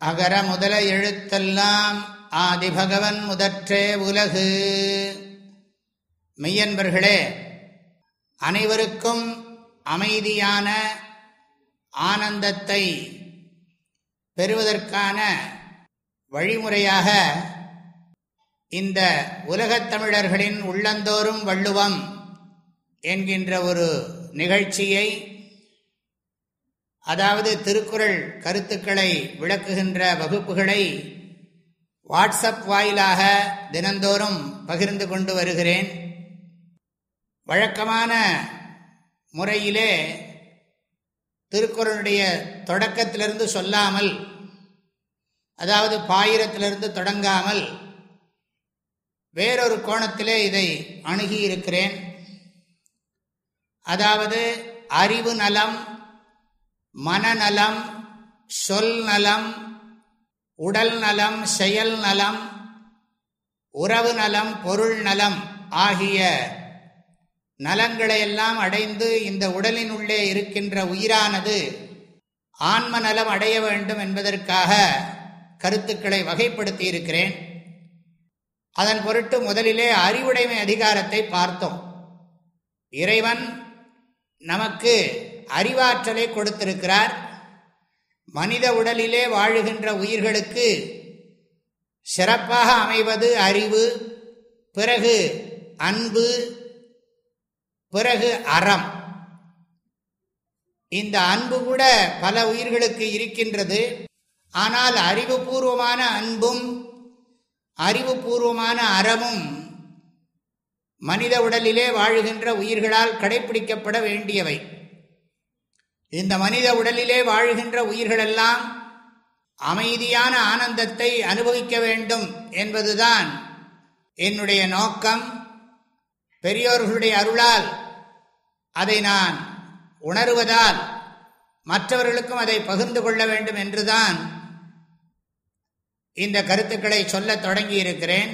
அகர முதல எழுத்தெல்லாம் ஆதிபகவன் முதற்றே உலகு. மெய்யன்பர்களே அனைவருக்கும் அமைதியான ஆனந்தத்தை பெறுவதற்கான வழிமுறையாக இந்த உலகத் தமிழர்களின் உள்ளந்தோறும் வள்ளுவம் என்கின்ற ஒரு நிகழ்ச்சியை அதாவது திருக்குறள் கருத்துக்களை விளக்குகின்ற வகுப்புகளை வாட்ஸ்அப் வாயிலாக தினந்தோறும் பகிர்ந்து கொண்டு வருகிறேன். வழக்கமான முறையிலே திருக்குறளுடைய தொடக்கத்திலிருந்து சொல்லாமல் அதாவது பாயிரத்திலிருந்து தொடங்காமல் வேறொரு கோணத்திலே இதை அணுகியிருக்கிறேன். அதாவது அறிவு நலம் மனநலம் சொல் நலம் உடல் நலம் செயல் நலம் உறவு நலம் பொருள் நலம் ஆகிய நலங்களை எல்லாம் அடைந்து இந்த உடலின் உள்ளே இருக்கின்ற உயிரானது ஆன்ம நலம் அடைய வேண்டும் என்பதற்காக கருத்துக்களை வகைப்படுத்தி இருக்கிறேன் அதன் பொருட்டு முதலிலே அறிவுடைமை அதிகாரத்தை பார்த்தோம். இறைவன் நமக்கு அறிவாற்றலை கொடுத்திருக்கிறார். மனித உடலிலே வாழுகின்ற உயிர்களுக்கு சிறப்பாக அமைவது அறிவு பிறகு அன்பு பிறகு அறம். இந்த அன்பு கூட பல உயிர்களுக்கு இருக்கின்றது. ஆனால் அறிவுபூர்வமான அன்பும் அறிவுபூர்வமான அறமும் மனித உடலிலே வாழுகின்ற உயிர்களால் கடைபிடிக்கப்பட வேண்டியவை. இந்த மனித உடலிலே வாழ்கின்ற உயிர்களெல்லாம் அமைதியான ஆனந்தத்தை அனுபவிக்க வேண்டும் என்பதுதான் என்னுடைய நோக்கம். பெரியோர்களுடைய அருளால் அதை நான் உணருவதால் மற்றவர்களுக்கும் அதை பகிர்ந்து கொள்ள வேண்டும் என்றுதான் இந்த கருத்துக்களை சொல்ல தொடங்கி இருக்கிறேன்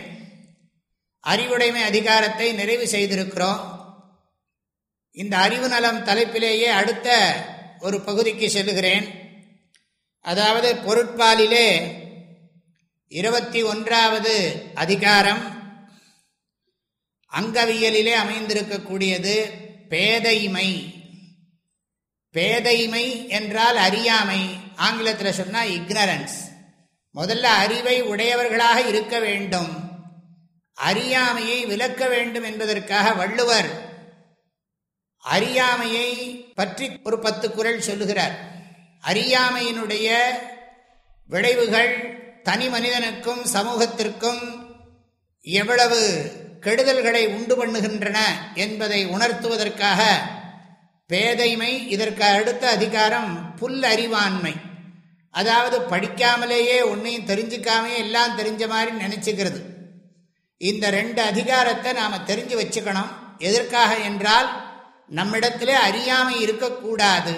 அறிவுடைமை அதிகாரத்தை நிறைவு செய்திருக்கிறோம். இந்த அறிவு நலம் தலைப்பிலேயே அடுத்த ஒரு பகுதிக்கு செல்கிறேன் அதாவது பொருட்பாலிலே இருபத்தி ஒன்றாவது அதிகாரம் அங்கவியலிலே அமைந்திருக்கக்கூடியது பேதைமை. பேதைமை என்றால் அறியாமை. ஆங்கிலத்தில் சொன்னால் இக்னரன்ஸ் முதல்ல அறிவை உடையவர்களாக இருக்க வேண்டும். அறியாமையை விலக்க வேண்டும் என்பதற்காக வள்ளுவர் அறியாமையை பற்றி ஒரு பத்து குரல் சொல்லுகிறார். அறியாமையினுடைய விளைவுகள் தனி மனிதனுக்கும் சமூகத்திற்கும் எவ்வளவு கெடுதல்களை உண்டு பண்ணுகின்றன என்பதை உணர்த்துவதற்காக பேதைமை இதற்கு அடுத்த அதிகாரம் புல் அறிவாண்மை. அதாவது படிக்காமலேயே ஒன்றையும் தெரிஞ்சுக்காமையே எல்லாம் தெரிஞ்ச மாதிரி நினைச்சுக்கிறது. இந்த ரெண்டு அதிகாரத்தை நாம் தெரிஞ்சு வச்சுக்கணும். எதற்காக என்றால் நம்மிடத்திலே அறியாமை இருக்கக்கூடாது.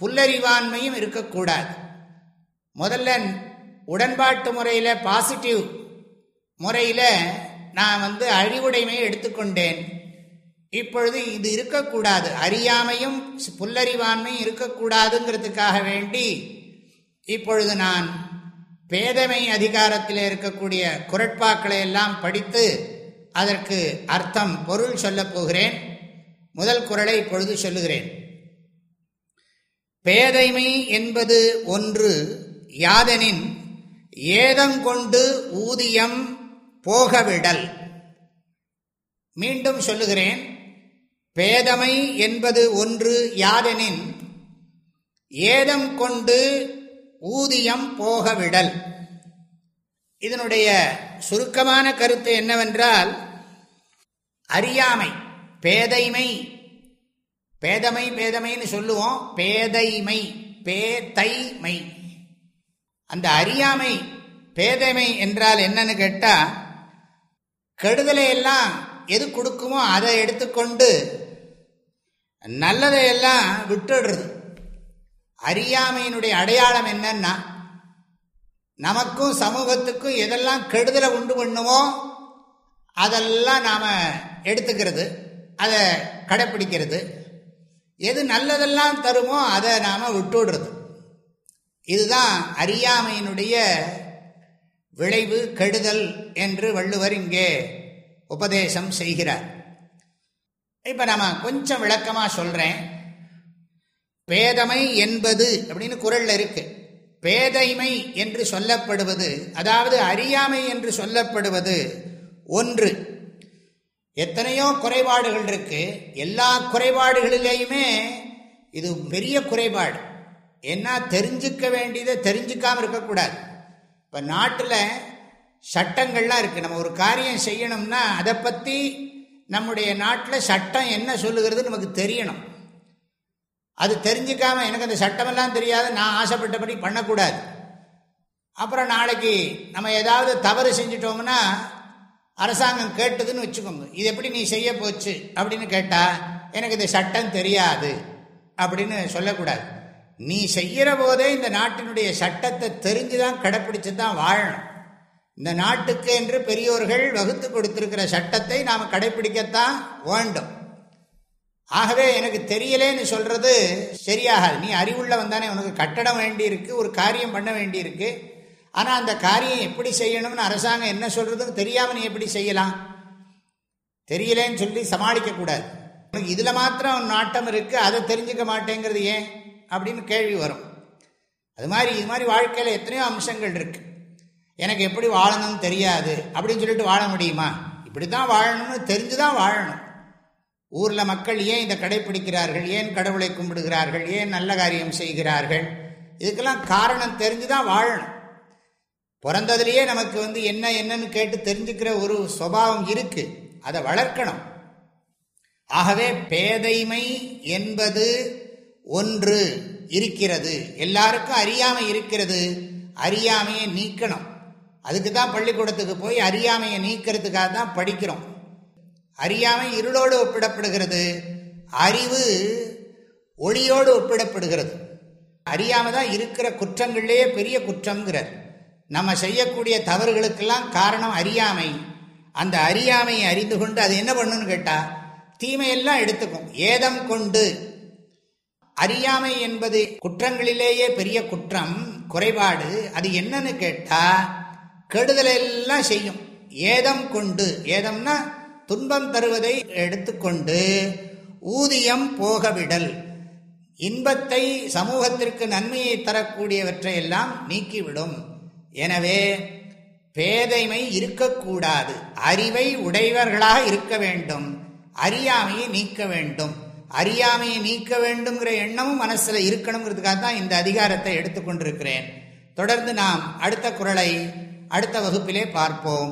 புல்லறிவாண்மையும் இருக்கக்கூடாது. முதல்ல உடன்பாட்டு முறையில் பாசிட்டிவ் முறையில் நான் வந்து அழிவுடைமையை எடுத்துக்கொண்டேன். இப்பொழுது இது இருக்கக்கூடாது. அறியாமையும் புல்லறிவாண்மையும் இருக்கக்கூடாதுங்கிறதுக்காக வேண்டி இப்பொழுது நான் பேதமை அதிகாரத்தில் இருக்கக்கூடிய குரட்பாக்களை எல்லாம் படித்து அதற்கு அர்த்தம் பொருள் சொல்லப் போகிறேன். முதல் குரலை இப்பொழுது சொல்லுகிறேன். பேதைமை என்பது ஒன்று யாதனின் ஏதங்கொண்டு ஊதியம் போகவிடல். மீண்டும் சொல்லுகிறேன் பேதமை என்பது ஒன்று யாதெனின் ஏதம் கொண்டு ஊதியம் போகவிடல். இதனுடைய சுருக்கமான கருத்து என்னவென்றால் அறியாமை. பேதைமை. பேதமை பேதமைன்னு சொல்லுவோம். பேதைமை பேதைமை. அந்த அறியாமை பேதைமை என்றால் என்னன்னு கேட்டால் கெடுதலை எல்லாம் எது கொடுக்குமோ அதை எடுத்துக்கொண்டு நல்லதை எல்லாம் விட்டுடுறது. அறியாமையினுடைய அடையாளம் என்னன்னா நமக்கும் சமூகத்துக்கும் எதெல்லாம் கெடுதலை உண்டு பண்ணுமோ அதெல்லாம் நாம் எடுத்துக்கிறது. அதை கடைப்பிடிக்கிறது. எது நல்லதெல்லாம் தருமோ அதை நாம் விட்டுடுறது இதுதான் அறியாமையினுடைய விளைவு கெடுதல் என்று வள்ளுவர் இங்கே உபதேசம் செய்கிறார். இப்போ நாம் கொஞ்சம் விளக்கமாக சொல்கிறேன் பேதமை என்பது அப்படின்னு குரல்ல இருக்கு. பேதைமை என்று சொல்லப்படுவது அதாவது அறியாமை என்று சொல்லப்படுவது ஒன்று. எத்தனையோ குறைபாடுகள் இருக்கு. எல்லா குறைபாடுகளிலேயுமே இது பெரிய குறைபாடு. என்ன தெரிஞ்சுக்க வேண்டியதை தெரிஞ்சுக்காமல் இருக்கக்கூடாது. இப்போ நாட்டில் சட்டங்கள்லாம் இருக்குது நம்ம ஒரு காரியம் செய்யணும்னா அதை பற்றி நம்முடைய நாட்டில் சட்டம் என்ன சொல்லுகிறது நமக்கு தெரியணும். அது தெரிஞ்சுக்காமல் எனக்கு அந்த சட்டமெல்லாம் தெரியாது நான் ஆசைப்பட்டபடி பண்ணக்கூடாது. அப்புறம் நாளைக்கு நம்ம ஏதாவது தவறு செஞ்சிட்டோம்னா அரசாங்கம் கேட்டதுன்னு வச்சுக்கோங்க. இது எப்படி நீ செய்ய போச்சு? அப்படின்னு கேட்டால் எனக்கு இந்த சட்டம் தெரியாது. அப்படின்னு சொல்லக்கூடாது. நீ செய்கிற போதே இந்த நாட்டினுடைய சட்டத்தை தெரிஞ்சு தான் கடைப்பிடிச்சு தான் வாழணும். இந்த நாட்டுக்கு என்று பெரியோர்கள் வகுத்து கொடுத்திருக்கிற சட்டத்தை நாம் கடைபிடிக்கத்தான் வேண்டும். ஆகவே எனக்கு தெரியலேன்னு சொல்கிறது சரியாகாது. நீ அறிவுள்ள வந்தானே உனக்கு கட்டடம் வேண்டியிருக்கு ஒரு காரியம் பண்ண வேண்டியிருக்கு. ஆனால் அந்த காரியம் எப்படி செய்யணும்னு அரசாங்கம் என்ன சொல்றதுன்னு தெரியாமல் நீ எப்படி செய்யலாம்? தெரியலேன்னு சொல்லி சமாளிக்கக்கூடாது உனக்கு இதில் மாத்திரம் நாட்டம் இருக்குது அதை தெரிஞ்சுக்க மாட்டேங்கிறது ஏன்? அப்படின்னு கேள்வி வரும். அது மாதிரி இது மாதிரி வாழ்க்கையில் எத்தனையோ அம்சங்கள் இருக்கு. எனக்கு எப்படி வாழணும்னு தெரியாது. அப்படின்னு சொல்லிட்டு வாழ முடியுமா? இப்படி தான் வாழணும்னு தெரிஞ்சு தான் வாழணும். ஊரில் மக்கள் ஏன் இதை கடைபிடிக்கிறார்கள்? ஏன் கடவுளை கும்பிடுகிறார்கள்? ஏன் நல்ல காரியம் செய்கிறார்கள்? இதுக்கெல்லாம் காரணம் தெரிஞ்சு தான் வாழணும். பிறந்ததுலேயே நமக்கு வந்து என்ன என்னன்னு கேட்டு தெரிஞ்சுக்கிற ஒரு சுவாவம் இருக்கு. அதை வளர்க்கணும். ஆகவே பேதைமை என்பது ஒன்று இருக்கிறது. எல்லாருக்கும் அறியாமை இருக்கிறது. அறியாமையை நீக்கணும். அதுக்கு தான் பள்ளிக்கூடத்துக்கு போய் அறியாமையை நீக்கிறதுக்காக தான் படிக்கிறோம். அறியாமை இருளோடு ஒப்பிடப்படுகிறது. அறிவு ஒளியோடு ஒப்பிடப்படுகிறது. அறியாமை தான் இருக்கிற குற்றங்கள்லேயே பெரிய குற்றங்கிறார் நம்ம செய்யக்கூடிய தவறுகளுக்கெல்லாம் காரணம் அறியாமை. அந்த அறியாமையை அறிந்து கொண்டு அது என்ன பண்ணுன்னு கேட்டால் தீமையெல்லாம் எடுத்துக்கும். ஏதம் கொண்டு. அறியாமை என்பது குற்றங்களிலேயே பெரிய குற்றம் குறைபாடு. அது என்னன்னு கேட்டா கெடுதலெல்லாம் செய்யும். ஏதம் கொண்டு. ஏதம்னா துன்பம் தருவதை எடுத்துக்கொண்டு ஊதியம் போகவிடல். இன்பத்தை சமூகத்திற்கு நன்மையை தரக்கூடியவற்றை எல்லாம் நீக்கிவிடும். எனவே பேதைமை இருக்கக்கூடாது. அறிவை உடையவர்களாக இருக்க வேண்டும். அறியாமையை நீக்க வேண்டும். அறியாமையை நீக்க வேண்டும்ங்கிற எண்ணமும் மனசில் இருக்கணுங்கிறதுக்காக தான் இந்த அதிகாரத்தை எடுத்துக்கொண்டிருக்கிறேன் தொடர்ந்து நாம் அடுத்த குரலை அடுத்த வகுப்பிலே பார்ப்போம்.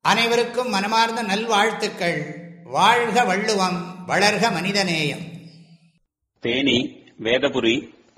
அனைவருக்கும் மனமார்ந்த நல்வாழ்த்துக்கள். வாழ்க வள்ளுவம் வளர்க மனிதநேயம். தேனி வேதபுரி